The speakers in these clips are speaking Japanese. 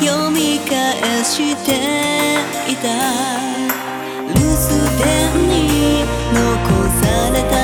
読み返していた。留守電に残された。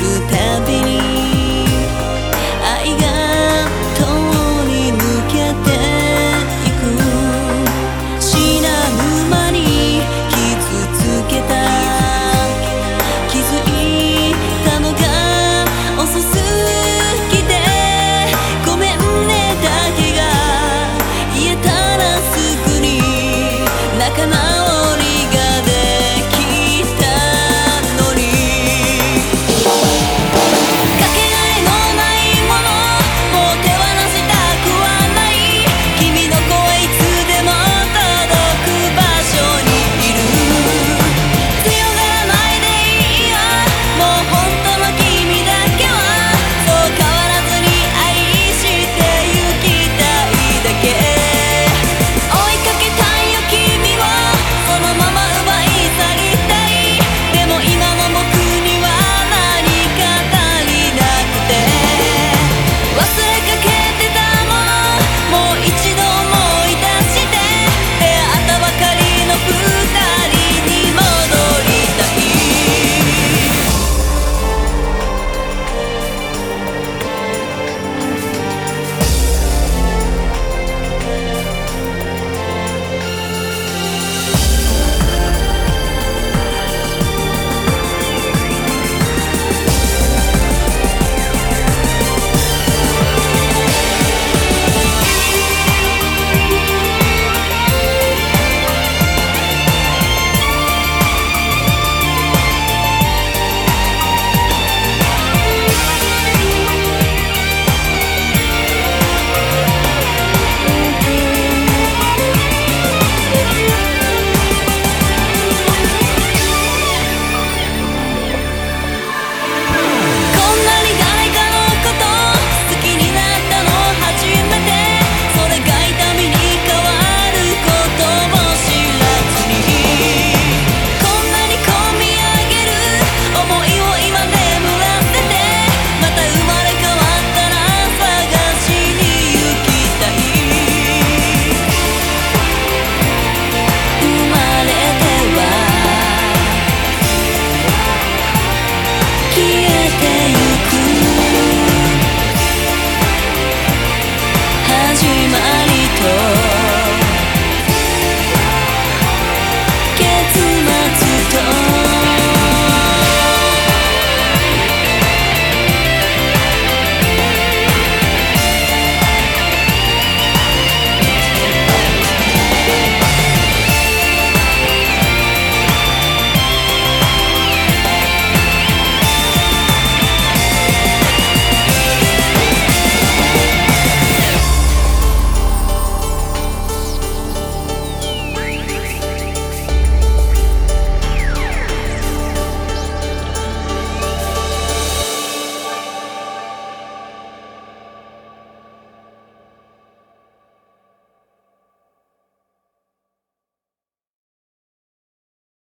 くて